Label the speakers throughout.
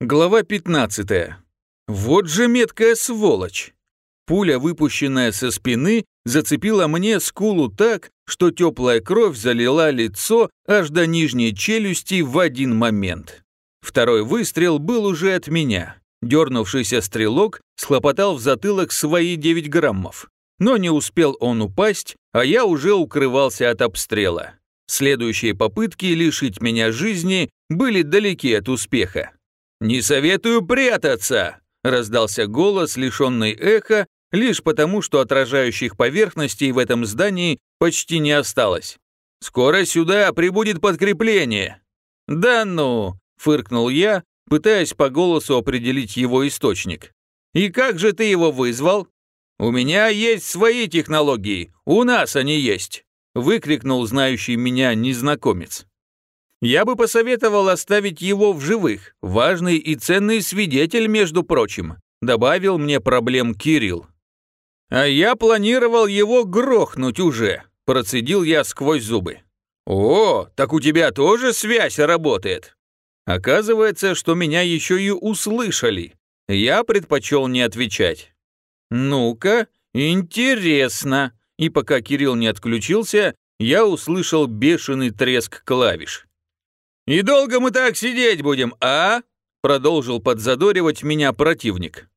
Speaker 1: Глава 15. Вот же меткая сволочь. Пуля, выпущенная со спины, зацепила мне скулу так, что теплая кровь залила лицо аж до нижней челюсти в один момент. Второй выстрел был уже от меня. Дернувшийся стрелок схлопотал в затылок свои 9 граммов. Но не успел он упасть, а я уже укрывался от обстрела. Следующие попытки лишить меня жизни были далеки от успеха. «Не советую прятаться!» – раздался голос, лишенный эха, лишь потому, что отражающих поверхностей в этом здании почти не осталось. «Скоро сюда прибудет подкрепление!» «Да ну!» – фыркнул я, пытаясь по голосу определить его источник. «И как же ты его вызвал?» «У меня есть свои технологии, у нас они есть!» – выкрикнул знающий меня незнакомец. Я бы посоветовал оставить его в живых, важный и ценный свидетель, между прочим», добавил мне проблем Кирилл. «А я планировал его грохнуть уже», процедил я сквозь зубы. «О, так у тебя тоже связь работает?» Оказывается, что меня еще и услышали. Я предпочел не отвечать. «Ну-ка, интересно». И пока Кирилл не отключился, я услышал бешеный треск клавиш. «И долго мы так сидеть будем, а?» Продолжил подзадоривать меня противник.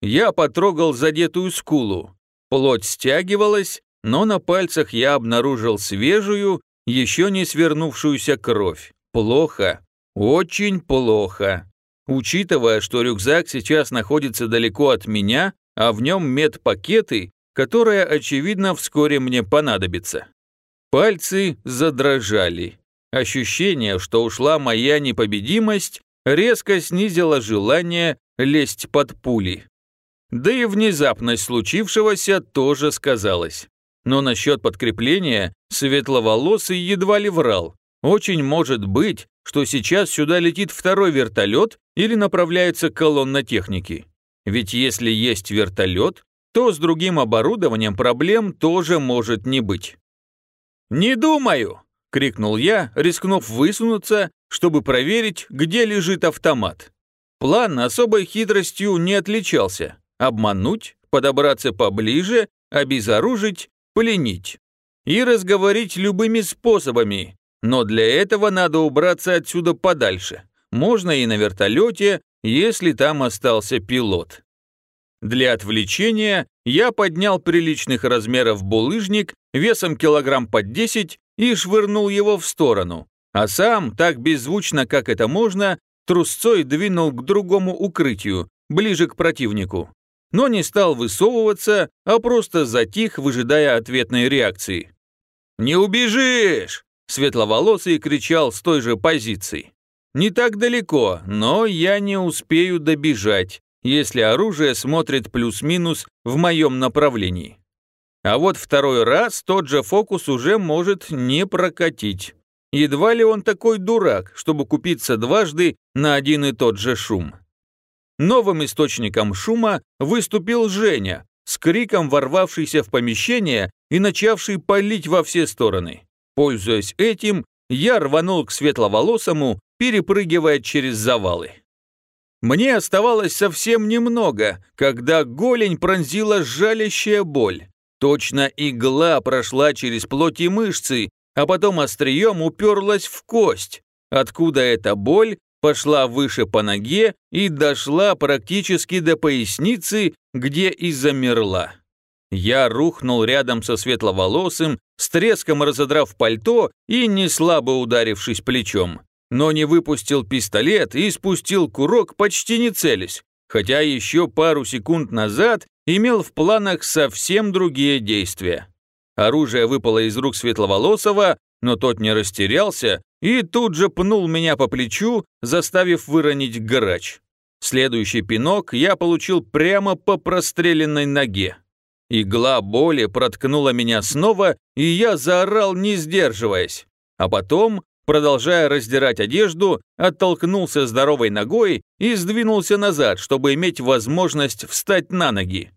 Speaker 1: Я потрогал задетую скулу. Плоть стягивалась, но на пальцах я обнаружил свежую, еще не свернувшуюся кровь. Плохо. Очень плохо. Учитывая, что рюкзак сейчас находится далеко от меня, а в нем медпакеты, которые, очевидно, вскоре мне понадобятся. Пальцы задрожали. Ощущение, что ушла моя непобедимость, резко снизило желание лезть под пули. Да и внезапность случившегося тоже сказалась. Но насчет подкрепления светловолосый едва ли врал. Очень может быть, что сейчас сюда летит второй вертолет или направляется колонна техники. Ведь если есть вертолет, то с другим оборудованием проблем тоже может не быть. «Не думаю», — крикнул я, рискнув высунуться, чтобы проверить, где лежит автомат. План особой хитростью не отличался. Обмануть, подобраться поближе, обезоружить, пленить. И разговорить любыми способами. Но для этого надо убраться отсюда подальше. Можно и на вертолете, если там остался пилот. Для отвлечения я поднял приличных размеров булыжник весом килограмм под 10 и швырнул его в сторону, а сам, так беззвучно, как это можно, трусцой двинул к другому укрытию, ближе к противнику. Но не стал высовываться, а просто затих, выжидая ответной реакции. «Не убежишь!» – светловолосый кричал с той же позиции. «Не так далеко, но я не успею добежать, если оружие смотрит плюс-минус в моем направлении. А вот второй раз тот же фокус уже может не прокатить. Едва ли он такой дурак, чтобы купиться дважды на один и тот же шум. Новым источником шума выступил Женя, с криком ворвавшийся в помещение и начавший палить во все стороны. Пользуясь этим, я рванул к светловолосому, перепрыгивая через завалы. Мне оставалось совсем немного, когда голень пронзила жалящая боль. Точно игла прошла через плоть и мышцы, а потом острием уперлась в кость, откуда эта боль пошла выше по ноге и дошла практически до поясницы, где и замерла. Я рухнул рядом со светловолосым, с треском разодрав пальто и не слабо ударившись плечом, но не выпустил пистолет и спустил курок почти не целясь, хотя еще пару секунд назад имел в планах совсем другие действия. Оружие выпало из рук Светловолосого, но тот не растерялся и тут же пнул меня по плечу, заставив выронить грач. Следующий пинок я получил прямо по простреленной ноге. Игла боли проткнула меня снова, и я заорал, не сдерживаясь. А потом продолжая раздирать одежду, оттолкнулся здоровой ногой и сдвинулся назад, чтобы иметь возможность встать на ноги.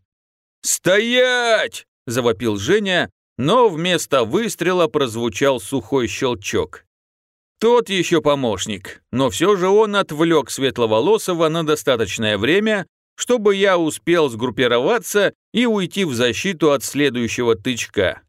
Speaker 1: «Стоять!» – завопил Женя, но вместо выстрела прозвучал сухой щелчок. Тот еще помощник, но все же он отвлек Светловолосого на достаточное время, чтобы я успел сгруппироваться и уйти в защиту от следующего тычка.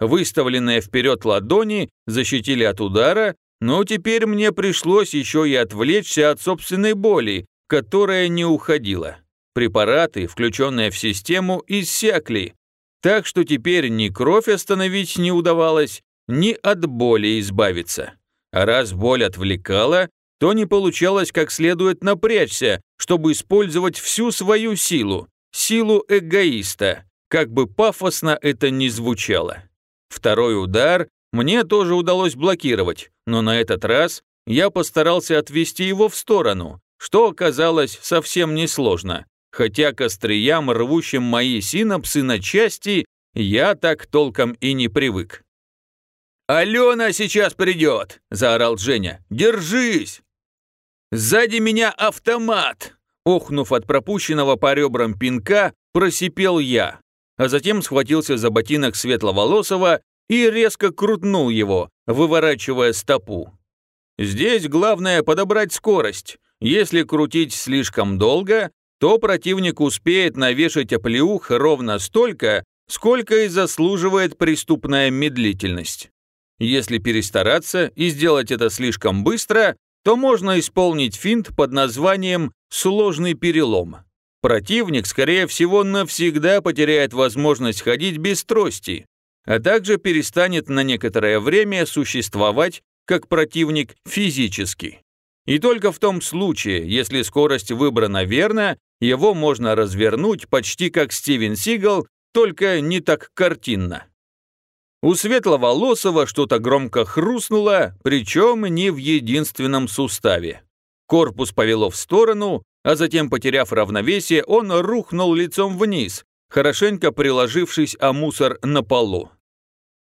Speaker 1: Выставленные вперед ладони защитили от удара, но теперь мне пришлось еще и отвлечься от собственной боли, которая не уходила. Препараты, включенные в систему, иссякли, так что теперь ни кровь остановить не удавалось, ни от боли избавиться. А раз боль отвлекала, то не получалось как следует напрячься, чтобы использовать всю свою силу, силу эгоиста, как бы пафосно это ни звучало. Второй удар мне тоже удалось блокировать, но на этот раз я постарался отвести его в сторону, что оказалось совсем несложно, хотя к остриям, рвущим мои синапсы на части, я так толком и не привык. «Алена сейчас придет!» – заорал Женя. «Держись!» «Сзади меня автомат!» Охнув от пропущенного по ребрам пинка, просипел я, а затем схватился за ботинок Светловолосого и резко крутнул его, выворачивая стопу. Здесь главное подобрать скорость. Если крутить слишком долго, то противник успеет навешать оплеух ровно столько, сколько и заслуживает преступная медлительность. Если перестараться и сделать это слишком быстро, то можно исполнить финт под названием «сложный перелом». Противник, скорее всего, навсегда потеряет возможность ходить без трости, а также перестанет на некоторое время существовать как противник физически. И только в том случае, если скорость выбрана верно, его можно развернуть почти как Стивен Сигал, только не так картинно. У Светловолосого что-то громко хрустнуло, причем не в единственном суставе. Корпус повело в сторону, а затем, потеряв равновесие, он рухнул лицом вниз, хорошенько приложившись о мусор на полу.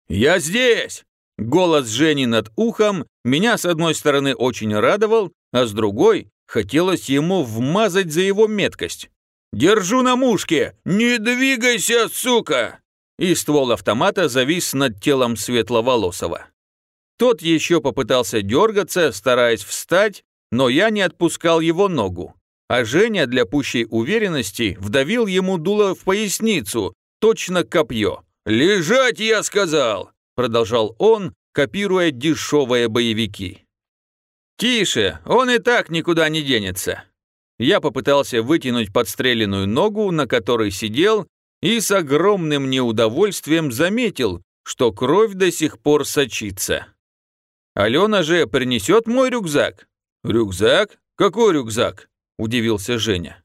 Speaker 1: «Я здесь!» Голос Жени над ухом меня с одной стороны очень радовал, а с другой хотелось ему вмазать за его меткость. «Держу на мушке! Не двигайся, сука!» и ствол автомата завис над телом Светловолосого. Тот еще попытался дергаться, стараясь встать, но я не отпускал его ногу. А Женя для пущей уверенности вдавил ему дуло в поясницу, точно копье. «Лежать, я сказал!» – продолжал он, копируя дешевые боевики. «Тише, он и так никуда не денется». Я попытался вытянуть подстреленную ногу, на которой сидел, и с огромным неудовольствием заметил, что кровь до сих пор сочится. «Алена же принесет мой рюкзак». «Рюкзак? Какой рюкзак?» – удивился Женя.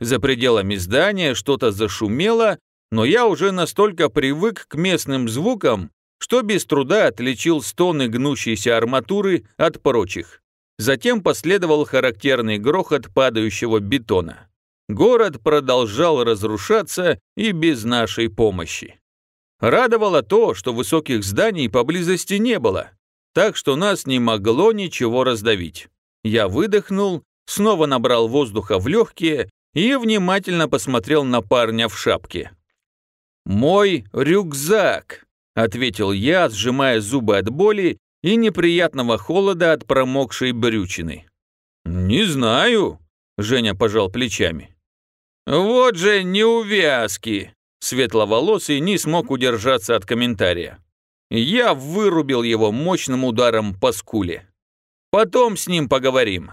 Speaker 1: За пределами здания что-то зашумело, но я уже настолько привык к местным звукам, что без труда отличил стоны гнущейся арматуры от прочих. Затем последовал характерный грохот падающего бетона. Город продолжал разрушаться и без нашей помощи. Радовало то, что высоких зданий поблизости не было, так что нас не могло ничего раздавить. Я выдохнул, снова набрал воздуха в легкие и внимательно посмотрел на парня в шапке. «Мой рюкзак», — ответил я, сжимая зубы от боли и неприятного холода от промокшей брючины. «Не знаю», — Женя пожал плечами. «Вот же неувязки!» Светловолосый не смог удержаться от комментария. Я вырубил его мощным ударом по скуле. «Потом с ним поговорим».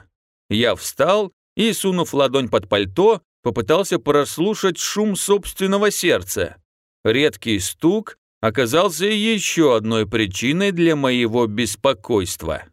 Speaker 1: Я встал и, сунув ладонь под пальто, попытался прослушать шум собственного сердца. Редкий стук оказался еще одной причиной для моего беспокойства.